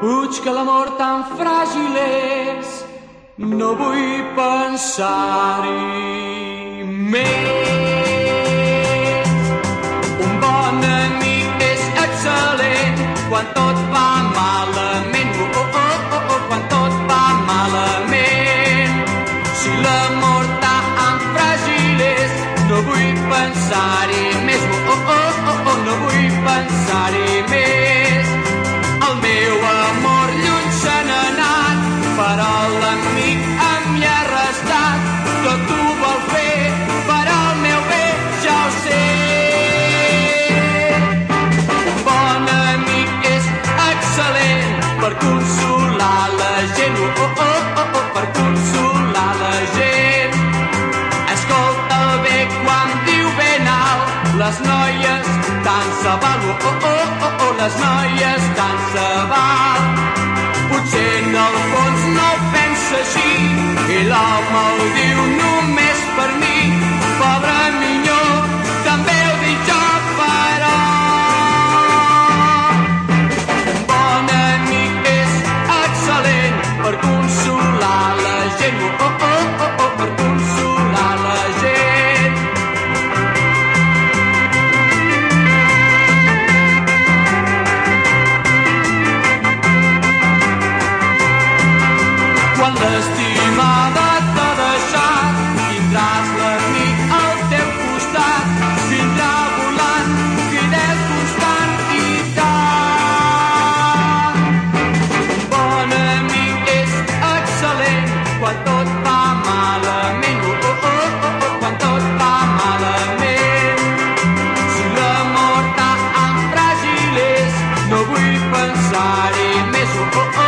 Puig que l'amor tan fràgil és, no vull pensar-hi més. Un bon amic és excel·lent quan tot va malament. Oh, oh, oh, oh, oh quan tot va malament. Si l'amor tan fràgil és, no vull pensar-hi més. Oh, oh, oh, oh, oh, no vull pensar-hi més. L'amic em hi ha restat. Tot ho vol fer per al meu bé, ja ho sé. Un bon amic és excel·lent per consolar la gent. Oh, oh, oh, oh, oh per consolar la gent. Escolta'l bé quan diu ben alt, les noies tant se val. Oh, oh, oh, oh, oh les noies tant ho diu només per mi. Pobre minyó, també ho dic jo, però... Un bon amic és excel·lent per consolar la gent. Oh, oh, oh, oh, oh per consolar la gent. Quan l'estimada l'amor tan fràgil és, no vull pensar-hi més. Oh, oh, oh,